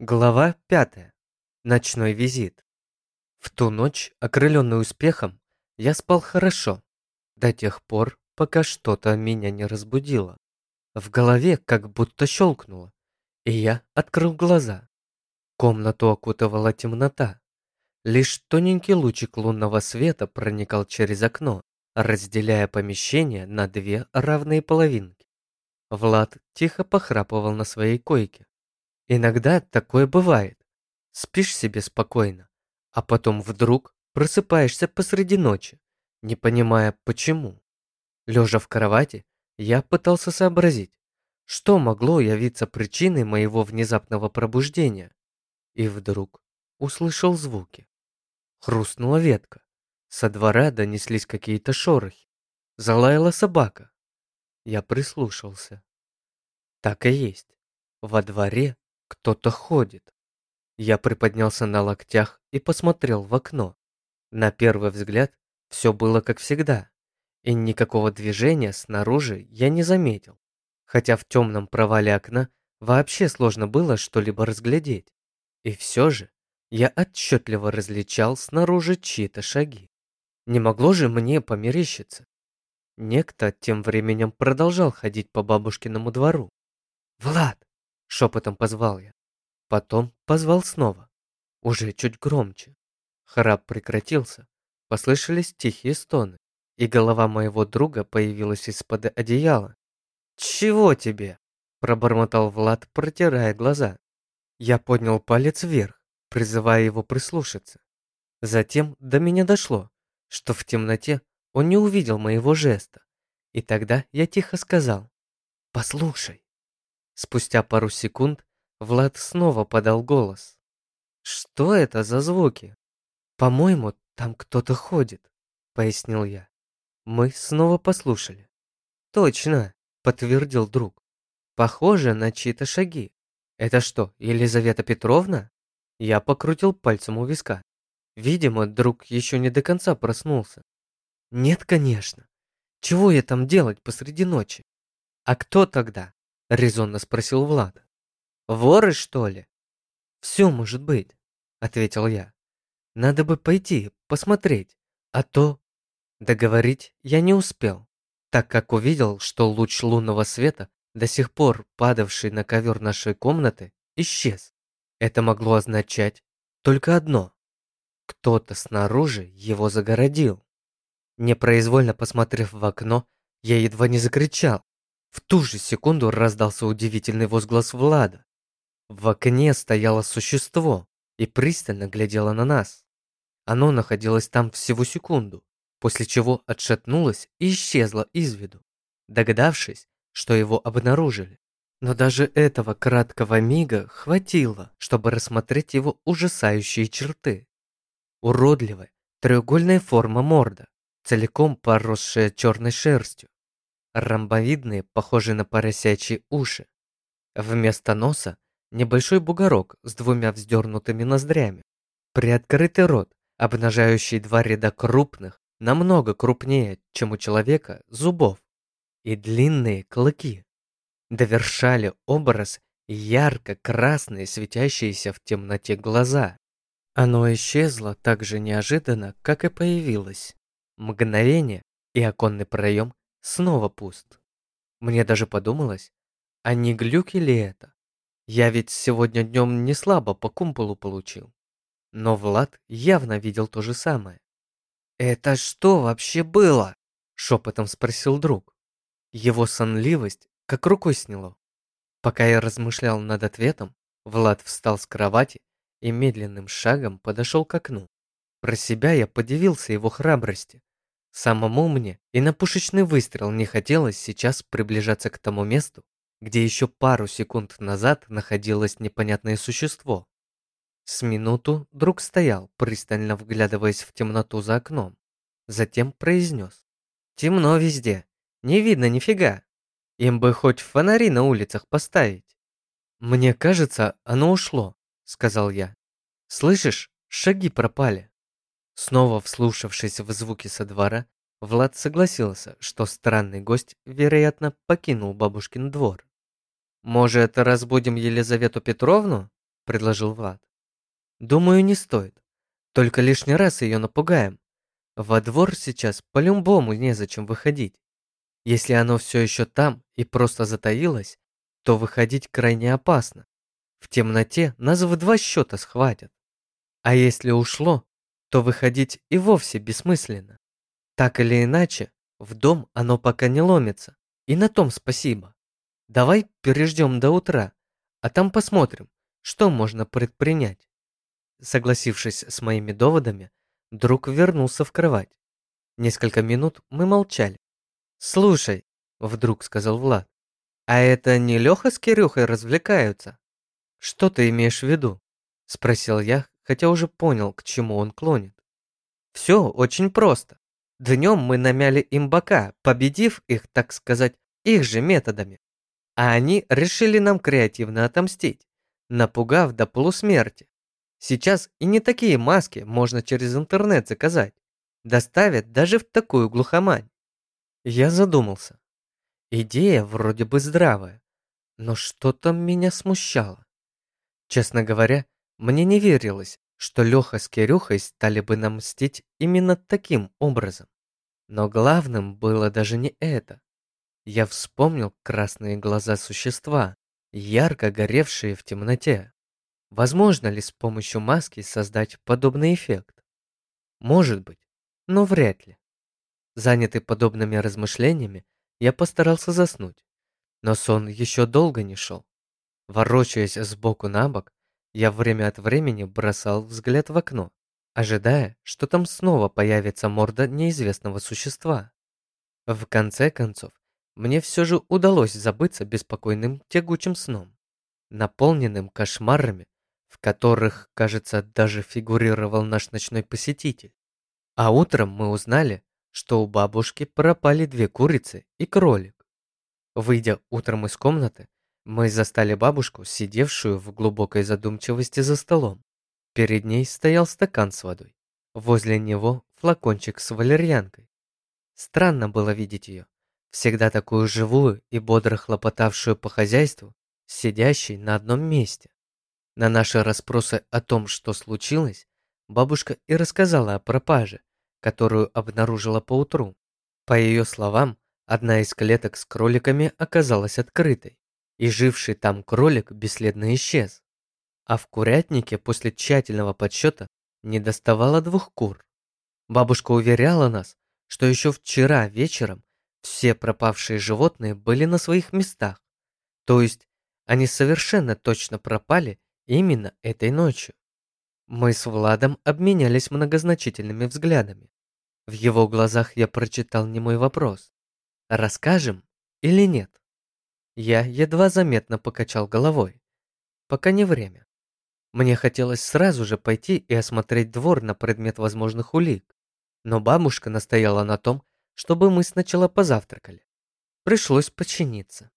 Глава 5. Ночной визит. В ту ночь, окрыленный успехом, я спал хорошо, до тех пор, пока что-то меня не разбудило. В голове как будто щелкнуло, и я открыл глаза. Комнату окутывала темнота. Лишь тоненький лучик лунного света проникал через окно, разделяя помещение на две равные половинки. Влад тихо похрапывал на своей койке. Иногда такое бывает. Спишь себе спокойно, а потом вдруг просыпаешься посреди ночи, не понимая почему. Лежа в кровати, я пытался сообразить, что могло явиться причиной моего внезапного пробуждения. И вдруг услышал звуки. Хрустнула ветка. Со двора донеслись какие-то шорохи. Залаяла собака. Я прислушался. Так и есть. Во дворе кто-то ходит. Я приподнялся на локтях и посмотрел в окно. На первый взгляд все было как всегда, и никакого движения снаружи я не заметил, хотя в темном провале окна вообще сложно было что-либо разглядеть. И все же я отчетливо различал снаружи чьи-то шаги. Не могло же мне померещиться. Некто тем временем продолжал ходить по бабушкиному двору. «Влад!» — шепотом позвал я. Потом позвал снова, уже чуть громче. Храп прекратился, послышались тихие стоны, и голова моего друга появилась из-под одеяла. «Чего тебе?» – пробормотал Влад, протирая глаза. Я поднял палец вверх, призывая его прислушаться. Затем до меня дошло, что в темноте он не увидел моего жеста, и тогда я тихо сказал «Послушай». Спустя пару секунд Влад снова подал голос. «Что это за звуки?» «По-моему, там кто-то ходит», — пояснил я. Мы снова послушали. «Точно», — подтвердил друг. «Похоже на чьи-то шаги. Это что, Елизавета Петровна?» Я покрутил пальцем у виска. Видимо, друг еще не до конца проснулся. «Нет, конечно. Чего я там делать посреди ночи?» «А кто тогда?» — резонно спросил Влад. Воры, что ли? Все может быть, ответил я. Надо бы пойти, посмотреть, а то... Договорить я не успел, так как увидел, что луч лунного света, до сих пор падавший на ковер нашей комнаты, исчез. Это могло означать только одно. Кто-то снаружи его загородил. Непроизвольно посмотрев в окно, я едва не закричал. В ту же секунду раздался удивительный возглас Влада. В окне стояло существо и пристально глядело на нас. Оно находилось там всего секунду, после чего отшатнулось и исчезло из виду, догадавшись, что его обнаружили. Но даже этого краткого мига хватило, чтобы рассмотреть его ужасающие черты. Уродливая, треугольная форма морда, целиком поросшая черной шерстью. Ромбовидные, похожие на поросячьи уши. Вместо носа небольшой бугорок с двумя вздернутыми ноздрями, приоткрытый рот, обнажающий два ряда крупных, намного крупнее, чем у человека, зубов, и длинные клыки. Довершали образ ярко-красные, светящиеся в темноте глаза. Оно исчезло так же неожиданно, как и появилось. Мгновение, и оконный проем снова пуст. Мне даже подумалось, а не глюки ли это? Я ведь сегодня днем не слабо по кумполу получил. Но Влад явно видел то же самое. «Это что вообще было?» — шепотом спросил друг. Его сонливость как рукой сняло. Пока я размышлял над ответом, Влад встал с кровати и медленным шагом подошел к окну. Про себя я подивился его храбрости. Самому мне и на пушечный выстрел не хотелось сейчас приближаться к тому месту, где еще пару секунд назад находилось непонятное существо. С минуту друг стоял, пристально вглядываясь в темноту за окном. Затем произнес. «Темно везде. Не видно нифига. Им бы хоть фонари на улицах поставить». «Мне кажется, оно ушло», — сказал я. «Слышишь, шаги пропали». Снова вслушавшись в звуки со двора, Влад согласился, что странный гость, вероятно, покинул бабушкин двор. «Может, разбудим Елизавету Петровну?» – предложил Влад. «Думаю, не стоит. Только лишний раз ее напугаем. Во двор сейчас по-любому незачем выходить. Если оно все еще там и просто затаилось, то выходить крайне опасно. В темноте нас в два счета схватят. А если ушло, то выходить и вовсе бессмысленно. Так или иначе, в дом оно пока не ломится. И на том спасибо. Давай переждем до утра, а там посмотрим, что можно предпринять. Согласившись с моими доводами, друг вернулся в кровать. Несколько минут мы молчали. «Слушай», — вдруг сказал Влад, «а это не Леха с Кирюхой развлекаются?» «Что ты имеешь в виду?» — спросил я, хотя уже понял, к чему он клонит. «Все очень просто. Днем мы намяли им бока, победив их, так сказать, их же методами. А они решили нам креативно отомстить, напугав до полусмерти. Сейчас и не такие маски можно через интернет заказать. Доставят даже в такую глухомань. Я задумался. Идея вроде бы здравая, но что-то меня смущало. Честно говоря, мне не верилось, что Леха с Кирюхой стали бы нам мстить именно таким образом. Но главным было даже не это. Я вспомнил красные глаза существа, ярко горевшие в темноте. Возможно ли с помощью маски создать подобный эффект? Может быть, но вряд ли. Занятый подобными размышлениями, я постарался заснуть, но сон еще долго не шел. Ворочаясь сбоку на бок, я время от времени бросал взгляд в окно, ожидая, что там снова появится морда неизвестного существа. В конце концов, мне все же удалось забыться беспокойным тягучим сном, наполненным кошмарами в которых, кажется, даже фигурировал наш ночной посетитель. А утром мы узнали, что у бабушки пропали две курицы и кролик. Выйдя утром из комнаты, мы застали бабушку, сидевшую в глубокой задумчивости за столом. Перед ней стоял стакан с водой. Возле него флакончик с валерьянкой. Странно было видеть ее, всегда такую живую и бодро хлопотавшую по хозяйству, сидящей на одном месте. На наши расспросы о том, что случилось, бабушка и рассказала о пропаже, которую обнаружила поутру. По ее словам, одна из клеток с кроликами оказалась открытой, и живший там кролик бесследно исчез. А в курятнике после тщательного подсчета не доставало двух кур. Бабушка уверяла нас, что еще вчера вечером все пропавшие животные были на своих местах, то есть они совершенно точно пропали Именно этой ночью. Мы с Владом обменялись многозначительными взглядами. В его глазах я прочитал немой вопрос. Расскажем или нет? Я едва заметно покачал головой. Пока не время. Мне хотелось сразу же пойти и осмотреть двор на предмет возможных улик. Но бабушка настояла на том, чтобы мы сначала позавтракали. Пришлось подчиниться.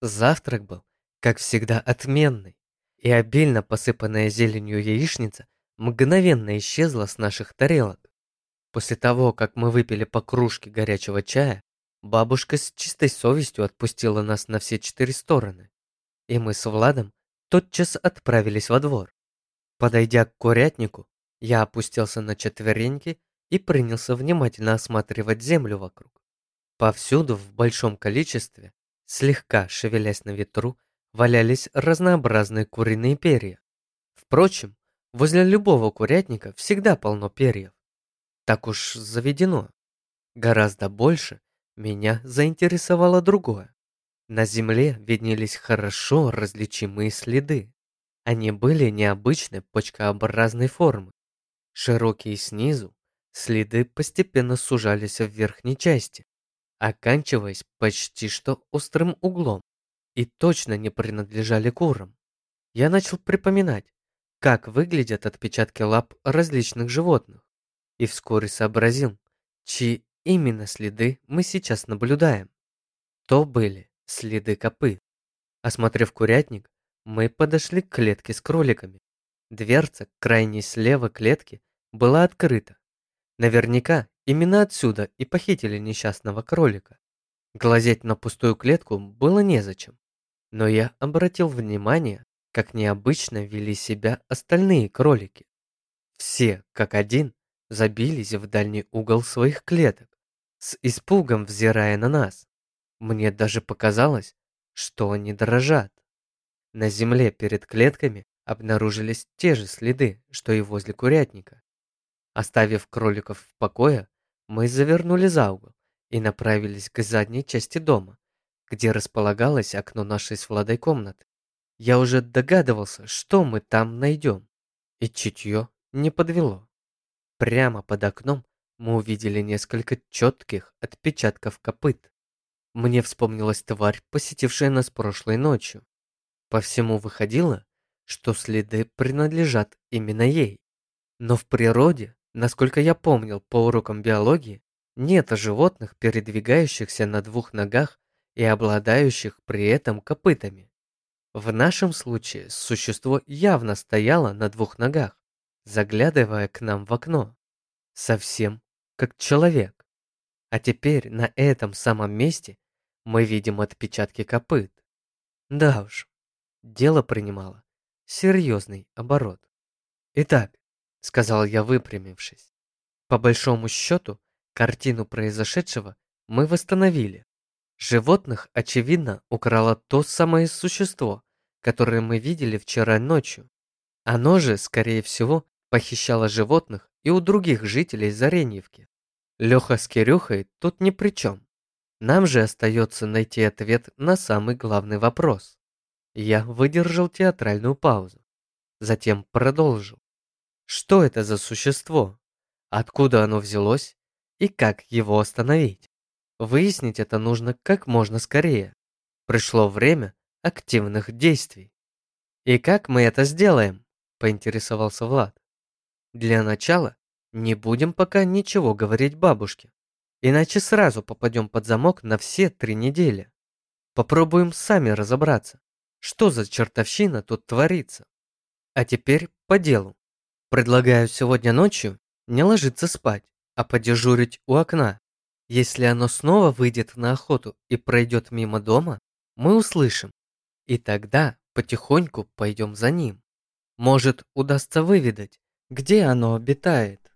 Завтрак был, как всегда, отменный и обильно посыпанная зеленью яичница мгновенно исчезла с наших тарелок. После того, как мы выпили по кружке горячего чая, бабушка с чистой совестью отпустила нас на все четыре стороны, и мы с Владом тотчас отправились во двор. Подойдя к курятнику, я опустился на четвереньки и принялся внимательно осматривать землю вокруг. Повсюду в большом количестве, слегка шевелясь на ветру, валялись разнообразные куриные перья. Впрочем, возле любого курятника всегда полно перьев. Так уж заведено. Гораздо больше меня заинтересовало другое. На земле виднелись хорошо различимые следы. Они были необычной почкообразной формы. Широкие снизу, следы постепенно сужались в верхней части, оканчиваясь почти что острым углом и точно не принадлежали курам. Я начал припоминать, как выглядят отпечатки лап различных животных, и вскоре сообразил, чьи именно следы мы сейчас наблюдаем. То были следы копыт. Осмотрев курятник, мы подошли к клетке с кроликами. Дверца, крайней слева клетки, была открыта. Наверняка именно отсюда и похитили несчастного кролика. Глазеть на пустую клетку было незачем. Но я обратил внимание, как необычно вели себя остальные кролики. Все, как один, забились в дальний угол своих клеток, с испугом взирая на нас. Мне даже показалось, что они дрожат. На земле перед клетками обнаружились те же следы, что и возле курятника. Оставив кроликов в покое, мы завернули за угол и направились к задней части дома, где располагалось окно нашей с Владой комнаты. Я уже догадывался, что мы там найдем, и чутье не подвело. Прямо под окном мы увидели несколько четких отпечатков копыт. Мне вспомнилась тварь, посетившая нас прошлой ночью. По всему выходило, что следы принадлежат именно ей. Но в природе, насколько я помнил по урокам биологии, нет животных, передвигающихся на двух ногах и обладающих при этом копытами. В нашем случае существо явно стояло на двух ногах, заглядывая к нам в окно. Совсем как человек. А теперь на этом самом месте мы видим отпечатки копыт. Да уж, дело принимало серьезный оборот. Итак, сказал я, выпрямившись, по большому счету, картину произошедшего мы восстановили. Животных, очевидно, украло то самое существо, которое мы видели вчера ночью. Оно же, скорее всего, похищало животных и у других жителей Зареньевки. Леха с Кирюхой тут ни при чем. Нам же остается найти ответ на самый главный вопрос. Я выдержал театральную паузу. Затем продолжил. Что это за существо? Откуда оно взялось? И как его остановить? Выяснить это нужно как можно скорее. Пришло время активных действий. «И как мы это сделаем?» – поинтересовался Влад. «Для начала не будем пока ничего говорить бабушке, иначе сразу попадем под замок на все три недели. Попробуем сами разобраться, что за чертовщина тут творится. А теперь по делу. Предлагаю сегодня ночью не ложиться спать, а подежурить у окна. Если оно снова выйдет на охоту и пройдет мимо дома, мы услышим. И тогда потихоньку пойдем за ним. Может, удастся выведать, где оно обитает.